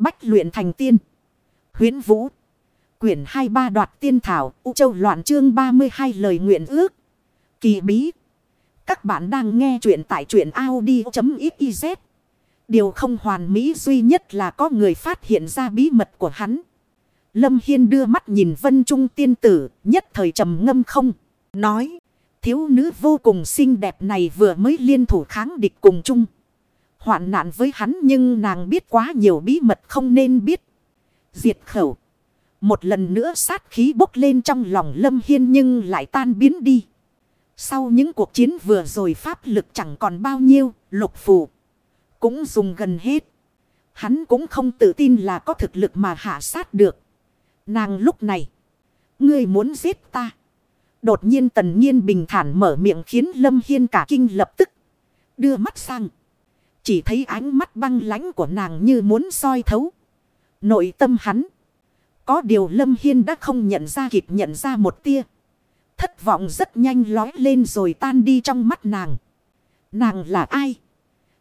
Bách luyện thành tiên. Huyến Vũ. Quyển 23 đoạt tiên thảo. U Châu loạn chương 32 lời nguyện ước. Kỳ bí. Các bạn đang nghe truyện tại truyện Audi.xyz. Điều không hoàn mỹ duy nhất là có người phát hiện ra bí mật của hắn. Lâm Hiên đưa mắt nhìn vân trung tiên tử, nhất thời trầm ngâm không. Nói, thiếu nữ vô cùng xinh đẹp này vừa mới liên thủ kháng địch cùng chung. Hoạn nạn với hắn nhưng nàng biết quá nhiều bí mật không nên biết. Diệt khẩu. Một lần nữa sát khí bốc lên trong lòng Lâm Hiên nhưng lại tan biến đi. Sau những cuộc chiến vừa rồi pháp lực chẳng còn bao nhiêu, lục phù. Cũng dùng gần hết. Hắn cũng không tự tin là có thực lực mà hạ sát được. Nàng lúc này. Ngươi muốn giết ta. Đột nhiên tần nhiên bình thản mở miệng khiến Lâm Hiên cả kinh lập tức. Đưa mắt sang. Chỉ thấy ánh mắt băng lãnh của nàng như muốn soi thấu. Nội tâm hắn. Có điều Lâm Hiên đã không nhận ra kịp nhận ra một tia. Thất vọng rất nhanh lói lên rồi tan đi trong mắt nàng. Nàng là ai?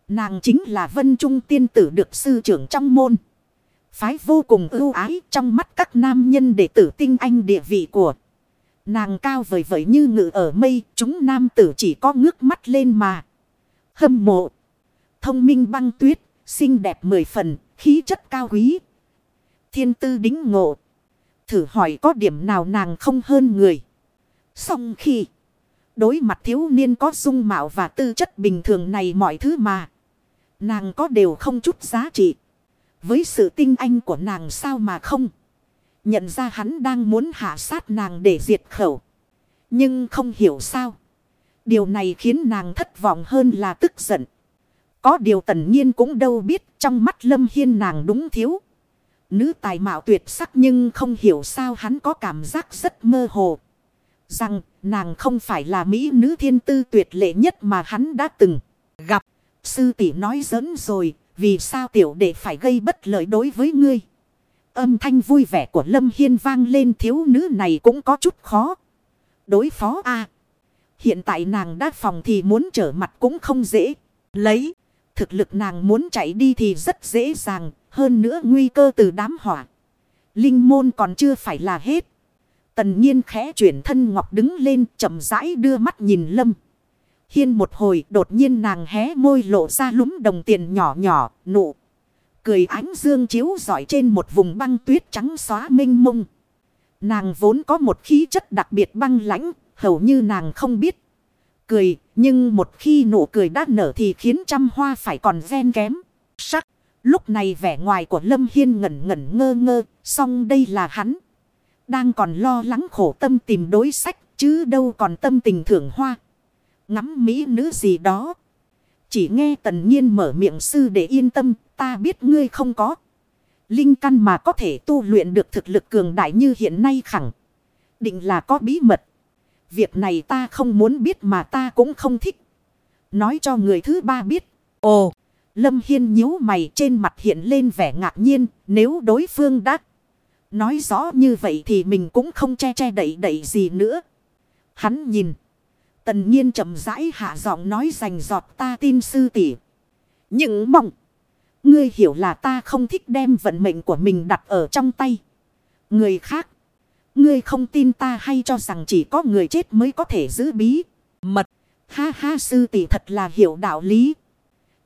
Nàng chính là Vân Trung tiên tử được sư trưởng trong môn. Phái vô cùng ưu ái trong mắt các nam nhân đệ tử tinh anh địa vị của. Nàng cao vời vời như ngự ở mây, chúng nam tử chỉ có ngước mắt lên mà. Hâm mộ. Thông minh băng tuyết, xinh đẹp mười phần, khí chất cao quý. Thiên tư đính ngộ. Thử hỏi có điểm nào nàng không hơn người. Xong khi đối mặt thiếu niên có dung mạo và tư chất bình thường này mọi thứ mà. Nàng có đều không chút giá trị. Với sự tinh anh của nàng sao mà không. Nhận ra hắn đang muốn hạ sát nàng để diệt khẩu. Nhưng không hiểu sao. Điều này khiến nàng thất vọng hơn là tức giận. Có điều tần nhiên cũng đâu biết trong mắt lâm hiên nàng đúng thiếu. Nữ tài mạo tuyệt sắc nhưng không hiểu sao hắn có cảm giác rất mơ hồ. Rằng nàng không phải là mỹ nữ thiên tư tuyệt lệ nhất mà hắn đã từng gặp. Sư tỷ nói giỡn rồi, vì sao tiểu đệ phải gây bất lợi đối với ngươi. Âm thanh vui vẻ của Lâm Hiên vang lên thiếu nữ này cũng có chút khó. Đối phó a Hiện tại nàng đã phòng thì muốn trở mặt cũng không dễ. Lấy. Thực lực nàng muốn chạy đi thì rất dễ dàng. Hơn nữa nguy cơ từ đám hỏa. Linh môn còn chưa phải là hết. Tần nhiên khẽ chuyển thân ngọc đứng lên chậm rãi đưa mắt nhìn Lâm. Hiên một hồi đột nhiên nàng hé môi lộ ra lúm đồng tiền nhỏ nhỏ nụ. Cười ánh dương chiếu giỏi trên một vùng băng tuyết trắng xóa mênh mông. Nàng vốn có một khí chất đặc biệt băng lãnh, hầu như nàng không biết. Cười, nhưng một khi nụ cười đã nở thì khiến trăm hoa phải còn ven kém. Sắc, lúc này vẻ ngoài của Lâm Hiên ngẩn ngẩn ngơ ngơ, song đây là hắn. Đang còn lo lắng khổ tâm tìm đối sách, chứ đâu còn tâm tình thưởng hoa. Ngắm mỹ nữ gì đó. Chỉ nghe tần nhiên mở miệng sư để yên tâm, ta biết ngươi không có. Linh căn mà có thể tu luyện được thực lực cường đại như hiện nay khẳng. Định là có bí mật. Việc này ta không muốn biết mà ta cũng không thích. Nói cho người thứ ba biết. Ồ, Lâm Hiên nhíu mày trên mặt hiện lên vẻ ngạc nhiên. Nếu đối phương đã nói rõ như vậy thì mình cũng không che che đậy đậy gì nữa. Hắn nhìn. Tần nhiên chậm rãi hạ giọng nói rành giọt ta tin sư tỷ. Nhưng mong. Ngươi hiểu là ta không thích đem vận mệnh của mình đặt ở trong tay. Người khác. Ngươi không tin ta hay cho rằng chỉ có người chết mới có thể giữ bí. Mật. Ha ha sư tỷ thật là hiểu đạo lý.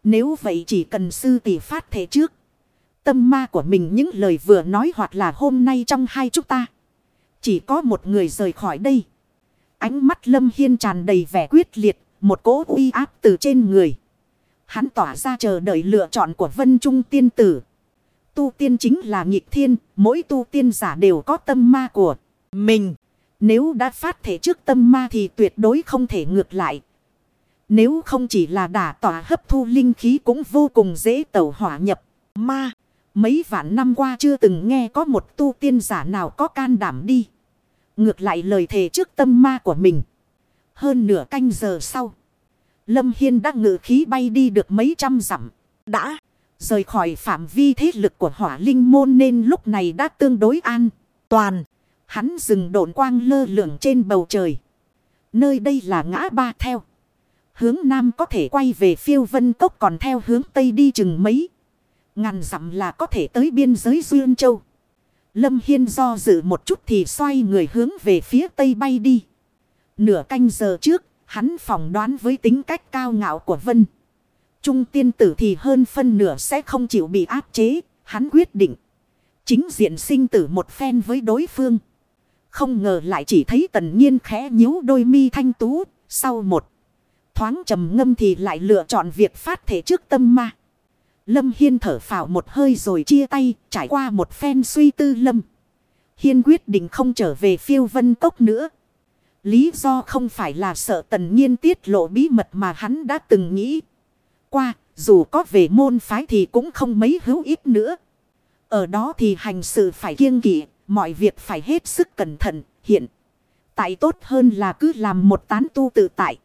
Nếu vậy chỉ cần sư tỷ phát thể trước. Tâm ma của mình những lời vừa nói hoặc là hôm nay trong hai chúng ta. Chỉ có một người rời khỏi đây. Ánh mắt Lâm Hiên tràn đầy vẻ quyết liệt, một cỗ uy áp từ trên người. Hắn tỏa ra chờ đợi lựa chọn của Vân Trung tiên tử. Tu tiên chính là nghịch thiên, mỗi tu tiên giả đều có tâm ma của mình. Nếu đã phát thể trước tâm ma thì tuyệt đối không thể ngược lại. Nếu không chỉ là đả tỏa hấp thu linh khí cũng vô cùng dễ tẩu hỏa nhập ma. Mấy vạn năm qua chưa từng nghe có một tu tiên giả nào có can đảm đi. Ngược lại lời thề trước tâm ma của mình. Hơn nửa canh giờ sau. Lâm Hiên đã ngự khí bay đi được mấy trăm dặm. Đã rời khỏi phạm vi thế lực của hỏa linh môn nên lúc này đã tương đối an toàn. Hắn dừng độn quang lơ lửng trên bầu trời. Nơi đây là ngã ba theo. Hướng nam có thể quay về phiêu vân cốc còn theo hướng tây đi chừng mấy. Ngàn dặm là có thể tới biên giới Duyên Châu. Lâm Hiên do dự một chút thì xoay người hướng về phía tây bay đi. Nửa canh giờ trước, hắn phỏng đoán với tính cách cao ngạo của Vân. Trung tiên tử thì hơn phân nửa sẽ không chịu bị áp chế, hắn quyết định. Chính diện sinh tử một phen với đối phương. Không ngờ lại chỉ thấy tần nhiên khẽ nhíu đôi mi thanh tú, sau một thoáng trầm ngâm thì lại lựa chọn việc phát thể trước tâm ma. Lâm Hiên thở phào một hơi rồi chia tay, trải qua một phen suy tư Lâm. Hiên quyết định không trở về phiêu vân cốc nữa. Lý do không phải là sợ tần nhiên tiết lộ bí mật mà hắn đã từng nghĩ. Qua, dù có về môn phái thì cũng không mấy hữu ích nữa. Ở đó thì hành sự phải kiêng kỵ, mọi việc phải hết sức cẩn thận, hiện. Tại tốt hơn là cứ làm một tán tu tự tại.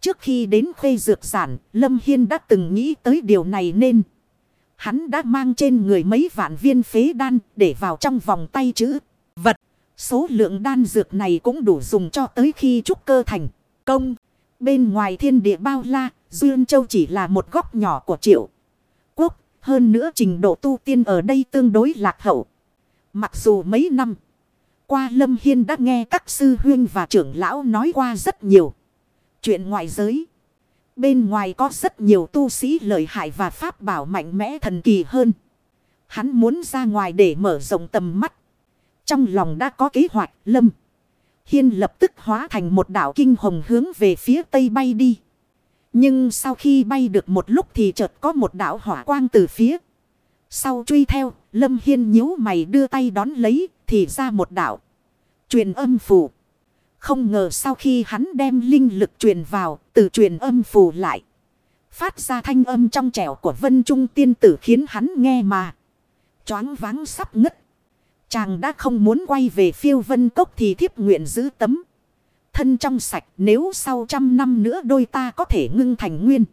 Trước khi đến khuê dược sản Lâm Hiên đã từng nghĩ tới điều này nên. Hắn đã mang trên người mấy vạn viên phế đan để vào trong vòng tay chữ vật. Số lượng đan dược này cũng đủ dùng cho tới khi trúc cơ thành công. Bên ngoài thiên địa bao la, Duyên Châu chỉ là một góc nhỏ của triệu quốc. Hơn nữa trình độ tu tiên ở đây tương đối lạc hậu. Mặc dù mấy năm qua Lâm Hiên đã nghe các sư huyên và trưởng lão nói qua rất nhiều. Chuyện ngoại giới. Bên ngoài có rất nhiều tu sĩ lợi hại và pháp bảo mạnh mẽ thần kỳ hơn. Hắn muốn ra ngoài để mở rộng tầm mắt. Trong lòng đã có kế hoạch lâm. Hiên lập tức hóa thành một đảo kinh hồng hướng về phía tây bay đi. Nhưng sau khi bay được một lúc thì chợt có một đảo hỏa quang từ phía. Sau truy theo, Lâm Hiên nhíu mày đưa tay đón lấy, thì ra một đạo Truyền âm phù. Không ngờ sau khi hắn đem linh lực truyền vào, từ truyền âm phù lại. Phát ra thanh âm trong trẻo của vân trung tiên tử khiến hắn nghe mà. Choáng váng sắp ngất. Chàng đã không muốn quay về phiêu vân cốc thì thiếp nguyện giữ tấm. Thân trong sạch nếu sau trăm năm nữa đôi ta có thể ngưng thành nguyên.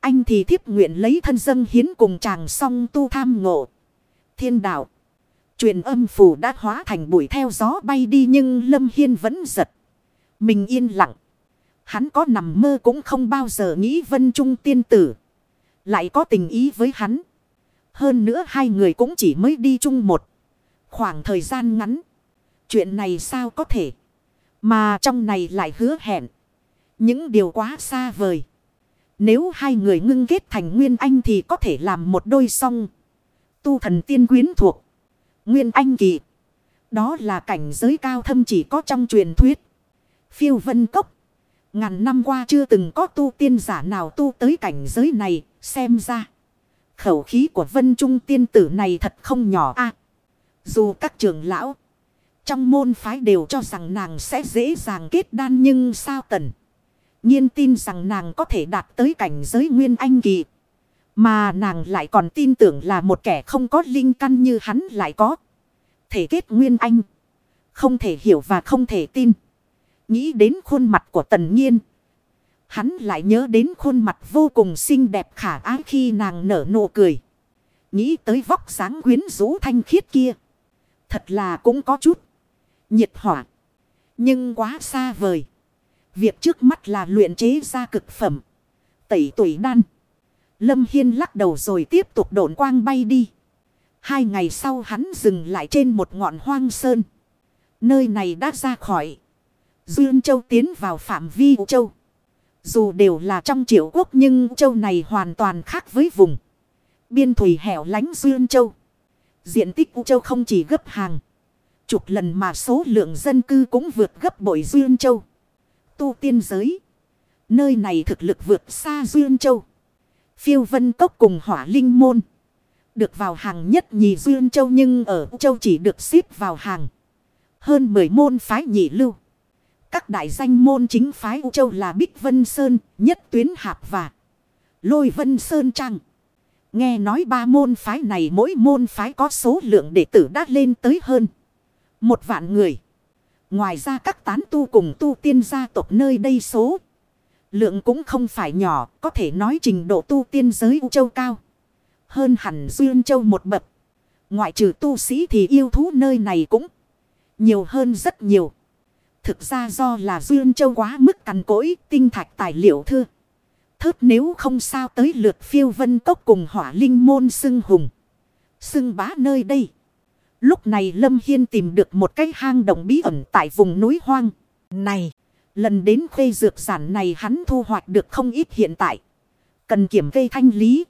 Anh thì thiếp nguyện lấy thân dân hiến cùng chàng song tu tham ngộ. Thiên đạo. Truyền âm phù đã hóa thành bụi theo gió bay đi nhưng Lâm Hiên vẫn giật. Mình yên lặng. Hắn có nằm mơ cũng không bao giờ nghĩ vân trung tiên tử. Lại có tình ý với hắn. Hơn nữa hai người cũng chỉ mới đi chung một. Khoảng thời gian ngắn. Chuyện này sao có thể. Mà trong này lại hứa hẹn. Những điều quá xa vời. Nếu hai người ngưng kết thành Nguyên Anh thì có thể làm một đôi song. Tu thần tiên quyến thuộc. Nguyên Anh kỳ. Đó là cảnh giới cao thâm chỉ có trong truyền thuyết. Phiêu vân cốc. Ngàn năm qua chưa từng có tu tiên giả nào tu tới cảnh giới này. Xem ra. Khẩu khí của vân trung tiên tử này thật không nhỏ a Dù các trường lão. Trong môn phái đều cho rằng nàng sẽ dễ dàng kết đan nhưng sao tần. nhiên tin rằng nàng có thể đạt tới cảnh giới nguyên anh kỳ. Mà nàng lại còn tin tưởng là một kẻ không có linh căn như hắn lại có. Thể kết nguyên anh. Không thể hiểu và không thể tin. Nghĩ đến khuôn mặt của tần nhiên. Hắn lại nhớ đến khuôn mặt vô cùng xinh đẹp khả ái khi nàng nở nụ cười. Nghĩ tới vóc dáng quyến rũ thanh khiết kia. Thật là cũng có chút. Nhiệt hỏa. Nhưng quá xa vời. Việc trước mắt là luyện chế ra cực phẩm. Tẩy tuổi đan. Lâm Hiên lắc đầu rồi tiếp tục độn quang bay đi. Hai ngày sau hắn dừng lại trên một ngọn hoang sơn. Nơi này đã ra khỏi. Duyên Châu tiến vào phạm vi Châu. Dù đều là trong triệu quốc nhưng Châu này hoàn toàn khác với vùng. Biên thủy hẻo lánh Duyên Châu. Diện tích U Châu không chỉ gấp hàng. Chục lần mà số lượng dân cư cũng vượt gấp bội Duyên Châu. Tu tiên giới. Nơi này thực lực vượt xa Duyên Châu. Phiêu vân cốc cùng hỏa linh môn. Được vào hàng nhất nhì Duyên Châu nhưng ở Châu chỉ được xếp vào hàng. Hơn 10 môn phái nhị lưu. Các đại danh môn chính phái U Châu là Bích Vân Sơn, Nhất Tuyến Hạp và Lôi Vân Sơn Trăng. Nghe nói ba môn phái này mỗi môn phái có số lượng đệ tử đã lên tới hơn. Một vạn người. Ngoài ra các tán tu cùng tu tiên gia tộc nơi đây số. Lượng cũng không phải nhỏ, có thể nói trình độ tu tiên giới U Châu cao. Hơn hẳn Duyên Châu một bậc. Ngoại trừ tu sĩ thì yêu thú nơi này cũng nhiều hơn rất nhiều. Thực ra do là Duyên Châu quá mức cằn cỗi, tinh thạch tài liệu thưa. thớt nếu không sao tới lượt phiêu vân cốc cùng hỏa linh môn xưng hùng. Xưng bá nơi đây. Lúc này Lâm Hiên tìm được một cái hang động bí ẩn tại vùng núi hoang. Này, lần đến khuê dược giản này hắn thu hoạch được không ít hiện tại. Cần kiểm kê thanh lý.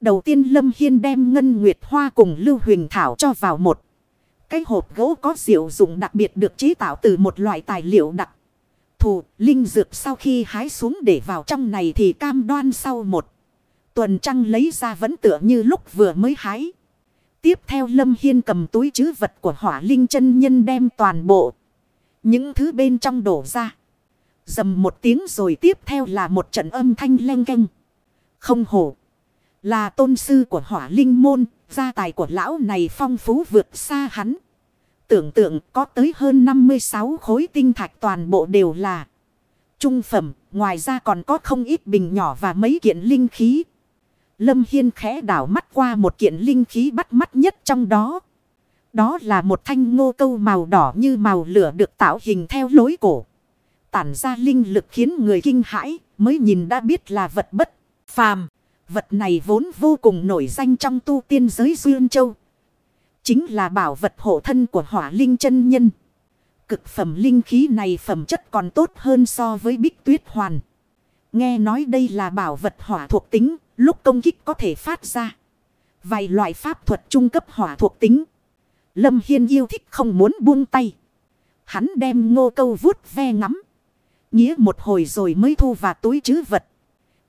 Đầu tiên Lâm Hiên đem Ngân Nguyệt Hoa cùng Lưu Huỳnh Thảo cho vào một. Cái hộp gỗ có diệu dụng đặc biệt được chế tạo từ một loại tài liệu đặc thù. Linh dược sau khi hái xuống để vào trong này thì cam đoan sau một. Tuần trăng lấy ra vẫn tựa như lúc vừa mới hái. Tiếp theo Lâm Hiên cầm túi chứ vật của hỏa linh chân nhân đem toàn bộ. Những thứ bên trong đổ ra. Dầm một tiếng rồi tiếp theo là một trận âm thanh len canh. Không hổ. Là tôn sư của hỏa linh môn. Gia tài của lão này phong phú vượt xa hắn. Tưởng tượng có tới hơn 56 khối tinh thạch toàn bộ đều là trung phẩm. Ngoài ra còn có không ít bình nhỏ và mấy kiện linh khí. Lâm Hiên khẽ đảo mắt qua một kiện linh khí bắt mắt nhất trong đó. Đó là một thanh ngô câu màu đỏ như màu lửa được tạo hình theo lối cổ. Tản ra linh lực khiến người kinh hãi, mới nhìn đã biết là vật bất phàm. Vật này vốn vô cùng nổi danh trong tu tiên giới Duyên Châu. Chính là bảo vật hộ thân của hỏa linh chân nhân. Cực phẩm linh khí này phẩm chất còn tốt hơn so với bích tuyết hoàn. Nghe nói đây là bảo vật hỏa thuộc tính, lúc công kích có thể phát ra. Vài loại pháp thuật trung cấp hỏa thuộc tính. Lâm Hiên yêu thích không muốn buông tay. Hắn đem ngô câu vuốt ve ngắm. Nghĩa một hồi rồi mới thu vào túi chứ vật.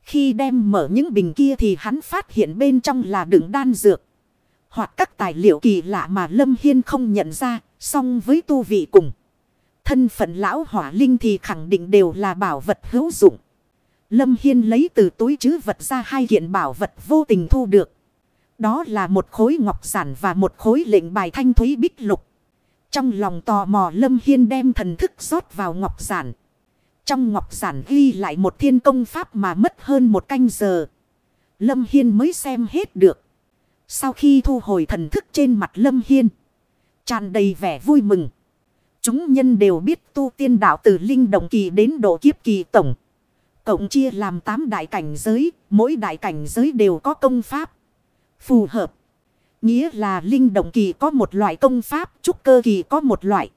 Khi đem mở những bình kia thì hắn phát hiện bên trong là đựng đan dược. Hoặc các tài liệu kỳ lạ mà Lâm Hiên không nhận ra. Song với tu vị cùng. Thân phận lão hỏa linh thì khẳng định đều là bảo vật hữu dụng. Lâm Hiên lấy từ túi chứ vật ra hai kiện bảo vật vô tình thu được. Đó là một khối ngọc giản và một khối lệnh bài thanh thúy bích lục. Trong lòng tò mò Lâm Hiên đem thần thức rót vào ngọc giản. Trong ngọc giản ghi lại một thiên công pháp mà mất hơn một canh giờ. Lâm Hiên mới xem hết được. Sau khi thu hồi thần thức trên mặt Lâm Hiên. tràn đầy vẻ vui mừng. Chúng nhân đều biết tu tiên đạo từ linh động kỳ đến độ kiếp kỳ tổng. Cộng chia làm 8 đại cảnh giới, mỗi đại cảnh giới đều có công pháp. Phù hợp. Nghĩa là linh động kỳ có một loại công pháp, trúc cơ kỳ có một loại.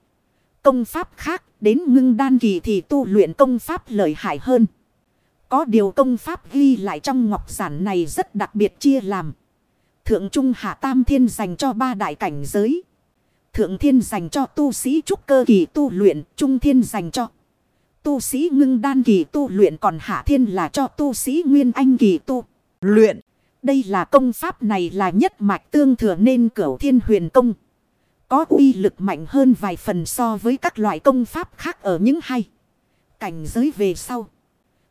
Công pháp khác, đến ngưng đan kỳ thì tu luyện công pháp lợi hại hơn. Có điều công pháp ghi lại trong ngọc giản này rất đặc biệt chia làm. Thượng Trung Hạ Tam Thiên dành cho ba đại cảnh giới. Thượng Thiên dành cho tu sĩ trúc cơ kỳ tu luyện, Trung Thiên dành cho tu sĩ ngưng đan kỳ tu luyện còn Hạ Thiên là cho tu sĩ nguyên anh kỳ tu luyện. Đây là công pháp này là nhất mạch tương thừa nên cửu thiên huyền công. Có uy lực mạnh hơn vài phần so với các loại công pháp khác ở những hay. Cảnh giới về sau.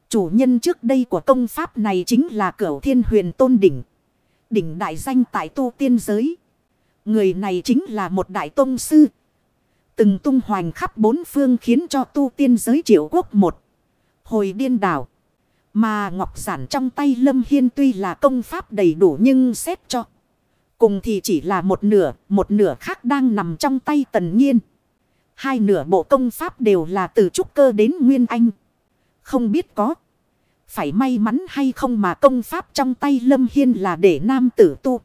Chủ nhân trước đây của công pháp này chính là cửu thiên huyền tôn đỉnh. Đỉnh đại danh tại tu tiên giới. Người này chính là một đại tôn sư. Từng tung hoành khắp bốn phương khiến cho tu tiên giới triệu quốc một. Hồi điên đảo. Mà ngọc giản trong tay Lâm Hiên tuy là công pháp đầy đủ nhưng xét cho. Cùng thì chỉ là một nửa, một nửa khác đang nằm trong tay tần nhiên. Hai nửa bộ công pháp đều là từ trúc cơ đến nguyên anh. Không biết có. Phải may mắn hay không mà công pháp trong tay Lâm Hiên là để nam tử tu.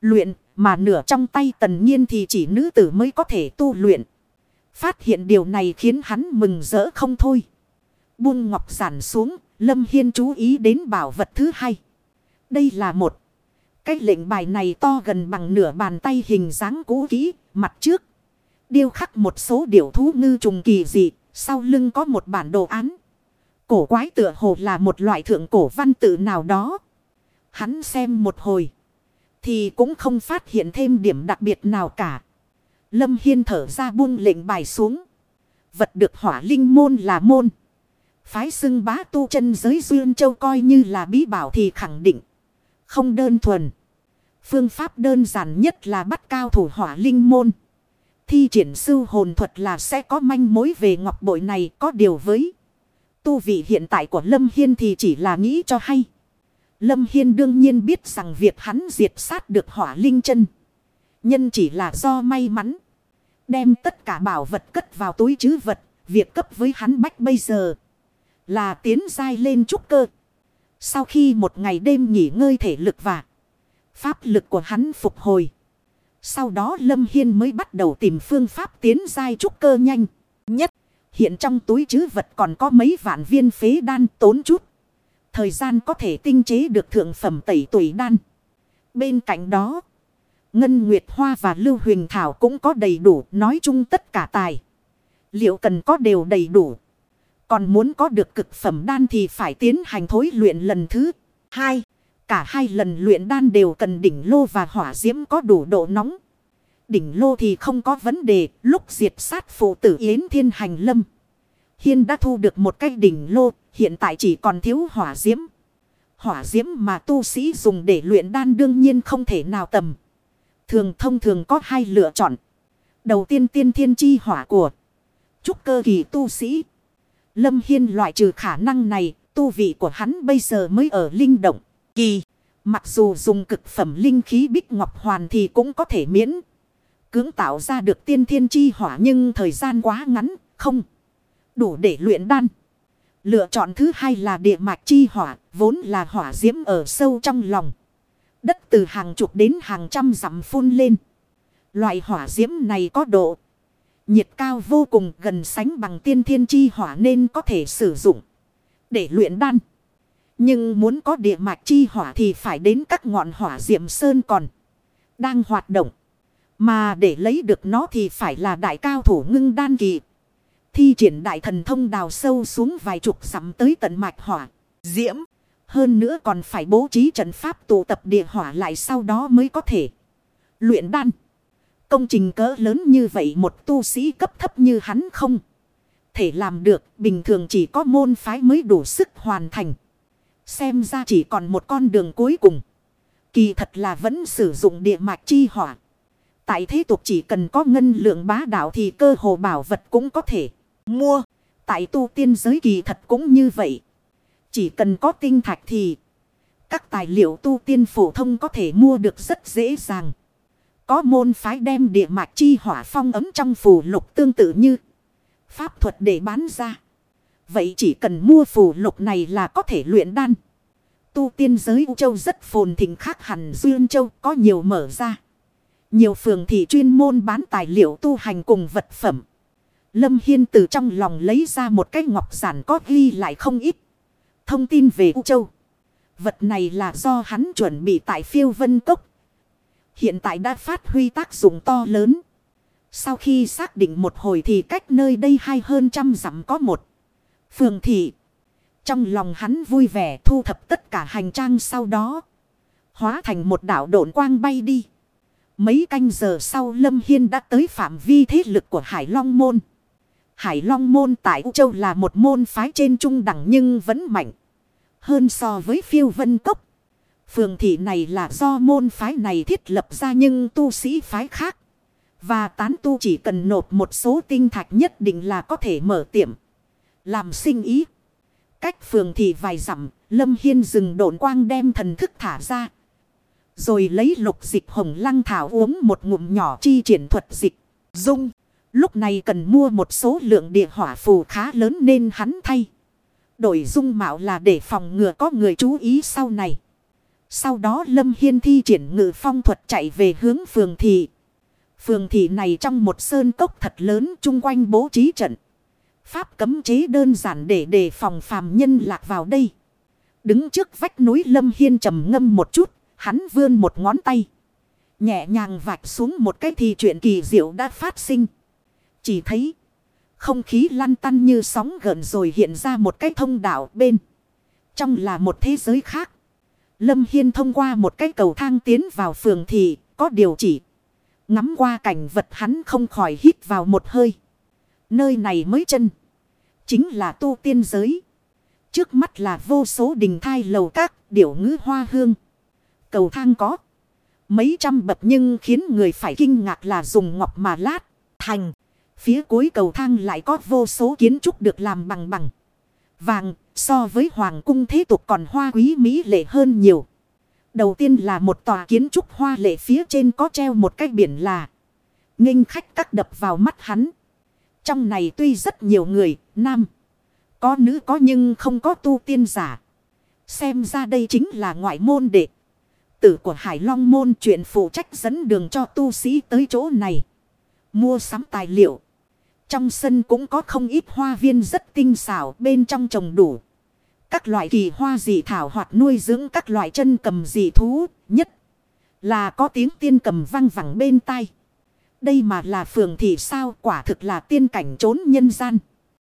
Luyện mà nửa trong tay tần nhiên thì chỉ nữ tử mới có thể tu luyện. Phát hiện điều này khiến hắn mừng rỡ không thôi. Buông ngọc giản xuống, Lâm Hiên chú ý đến bảo vật thứ hai. Đây là một. Cái lệnh bài này to gần bằng nửa bàn tay hình dáng cũ kỹ, mặt trước. Điêu khắc một số điểu thú ngư trùng kỳ dị, sau lưng có một bản đồ án. Cổ quái tựa hồ là một loại thượng cổ văn tự nào đó. Hắn xem một hồi. Thì cũng không phát hiện thêm điểm đặc biệt nào cả. Lâm Hiên thở ra buông lệnh bài xuống. Vật được hỏa linh môn là môn. Phái xưng bá tu chân giới duyên châu coi như là bí bảo thì khẳng định. Không đơn thuần. Phương pháp đơn giản nhất là bắt cao thủ hỏa linh môn. Thi triển sư hồn thuật là sẽ có manh mối về ngọc bội này có điều với. Tu vị hiện tại của Lâm Hiên thì chỉ là nghĩ cho hay. Lâm Hiên đương nhiên biết rằng việc hắn diệt sát được hỏa linh chân. Nhân chỉ là do may mắn. Đem tất cả bảo vật cất vào túi chứ vật. Việc cấp với hắn bách bây giờ. Là tiến dai lên trúc cơ. Sau khi một ngày đêm nghỉ ngơi thể lực và pháp lực của hắn phục hồi. Sau đó Lâm Hiên mới bắt đầu tìm phương pháp tiến giai trúc cơ nhanh nhất. Hiện trong túi chứ vật còn có mấy vạn viên phế đan tốn chút. Thời gian có thể tinh chế được thượng phẩm tẩy tuổi đan. Bên cạnh đó, Ngân Nguyệt Hoa và Lưu Huỳnh Thảo cũng có đầy đủ nói chung tất cả tài. Liệu cần có đều đầy đủ. Còn muốn có được cực phẩm đan thì phải tiến hành thối luyện lần thứ hai. Cả hai lần luyện đan đều cần đỉnh lô và hỏa diễm có đủ độ nóng. Đỉnh lô thì không có vấn đề, lúc diệt sát phụ tử Yến Thiên Hành Lâm. Hiên đã thu được một cái đỉnh lô, hiện tại chỉ còn thiếu hỏa diễm. Hỏa diễm mà tu sĩ dùng để luyện đan đương nhiên không thể nào tầm. Thường thông thường có hai lựa chọn. Đầu tiên tiên thiên chi hỏa của trúc cơ kỳ tu sĩ. Lâm Hiên loại trừ khả năng này, tu vị của hắn bây giờ mới ở linh động. Kỳ, mặc dù dùng cực phẩm linh khí bích ngọc hoàn thì cũng có thể miễn. Cưỡng tạo ra được tiên thiên chi hỏa nhưng thời gian quá ngắn, không đủ để luyện đan. Lựa chọn thứ hai là địa mạch chi hỏa, vốn là hỏa diễm ở sâu trong lòng. Đất từ hàng chục đến hàng trăm dặm phun lên. Loại hỏa diễm này có độ nhiệt cao vô cùng gần sánh bằng tiên thiên chi hỏa nên có thể sử dụng để luyện đan. Nhưng muốn có địa mạch chi hỏa thì phải đến các ngọn hỏa diệm sơn còn đang hoạt động. Mà để lấy được nó thì phải là đại cao thủ ngưng đan kỳ. Thi triển đại thần thông đào sâu xuống vài chục sắm tới tận mạch hỏa, diễm. Hơn nữa còn phải bố trí trận pháp tụ tập địa hỏa lại sau đó mới có thể luyện đan. Công trình cỡ lớn như vậy một tu sĩ cấp thấp như hắn không thể làm được. Bình thường chỉ có môn phái mới đủ sức hoàn thành. Xem ra chỉ còn một con đường cuối cùng. Kỳ thật là vẫn sử dụng địa mạch chi hỏa. Tại thế tục chỉ cần có ngân lượng bá đạo thì cơ hồ bảo vật cũng có thể mua. Tại tu tiên giới kỳ thật cũng như vậy. Chỉ cần có tinh thạch thì các tài liệu tu tiên phổ thông có thể mua được rất dễ dàng. Có môn phái đem địa mạch chi hỏa phong ấm trong phù lục tương tự như pháp thuật để bán ra. Vậy chỉ cần mua phù lục này là có thể luyện đan. Tu tiên giới U Châu rất phồn thịnh khác hẳn Duyên Châu, có nhiều mở ra. Nhiều phường thị chuyên môn bán tài liệu tu hành cùng vật phẩm. Lâm Hiên từ trong lòng lấy ra một cái ngọc giản có ghi lại không ít. Thông tin về U Châu. Vật này là do hắn chuẩn bị tại phiêu vân cốc. Hiện tại đã phát huy tác dụng to lớn. Sau khi xác định một hồi thì cách nơi đây hai hơn trăm dặm có một. Phường thị. Trong lòng hắn vui vẻ thu thập tất cả hành trang sau đó. Hóa thành một đảo độn quang bay đi. Mấy canh giờ sau Lâm Hiên đã tới phạm vi thế lực của Hải Long Môn. Hải Long Môn tại U Châu là một môn phái trên trung đẳng nhưng vẫn mạnh. Hơn so với phiêu vân cốc. Phường thị này là do môn phái này thiết lập ra nhưng tu sĩ phái khác. Và tán tu chỉ cần nộp một số tinh thạch nhất định là có thể mở tiệm. Làm sinh ý. Cách phường thị vài dặm, Lâm Hiên dừng độn quang đem thần thức thả ra. Rồi lấy lục dịch hồng lăng thảo uống một ngụm nhỏ chi triển thuật dịch. Dung. Lúc này cần mua một số lượng địa hỏa phù khá lớn nên hắn thay. Đổi dung mạo là để phòng ngừa có người chú ý sau này. Sau đó Lâm Hiên thi triển ngự phong thuật chạy về hướng phường thị. Phường thị này trong một sơn cốc thật lớn chung quanh bố trí trận. Pháp cấm chế đơn giản để đề phòng phàm nhân lạc vào đây. Đứng trước vách núi Lâm Hiên trầm ngâm một chút, hắn vươn một ngón tay. Nhẹ nhàng vạch xuống một cái thì chuyện kỳ diệu đã phát sinh. Chỉ thấy không khí lăn tăn như sóng gần rồi hiện ra một cái thông đạo bên. Trong là một thế giới khác. Lâm Hiên thông qua một cái cầu thang tiến vào phường thị, có điều chỉ. Ngắm qua cảnh vật hắn không khỏi hít vào một hơi. Nơi này mới chân. Chính là tu tiên giới. Trước mắt là vô số đình thai lầu các, điểu ngữ hoa hương. Cầu thang có. Mấy trăm bậc nhưng khiến người phải kinh ngạc là dùng ngọc mà lát. Thành. Phía cuối cầu thang lại có vô số kiến trúc được làm bằng bằng. Vàng so với hoàng cung thế tục còn hoa quý mỹ lệ hơn nhiều. Đầu tiên là một tòa kiến trúc hoa lệ phía trên có treo một cái biển là. nghênh khách các đập vào mắt hắn. Trong này tuy rất nhiều người, nam. Có nữ có nhưng không có tu tiên giả. Xem ra đây chính là ngoại môn đệ. Tử của Hải Long môn chuyện phụ trách dẫn đường cho tu sĩ tới chỗ này. Mua sắm tài liệu. Trong sân cũng có không ít hoa viên rất tinh xảo bên trong trồng đủ. Các loại kỳ hoa dị thảo hoặc nuôi dưỡng các loại chân cầm dị thú nhất. Là có tiếng tiên cầm vang vẳng bên tai. Đây mà là phường thì sao quả thực là tiên cảnh trốn nhân gian.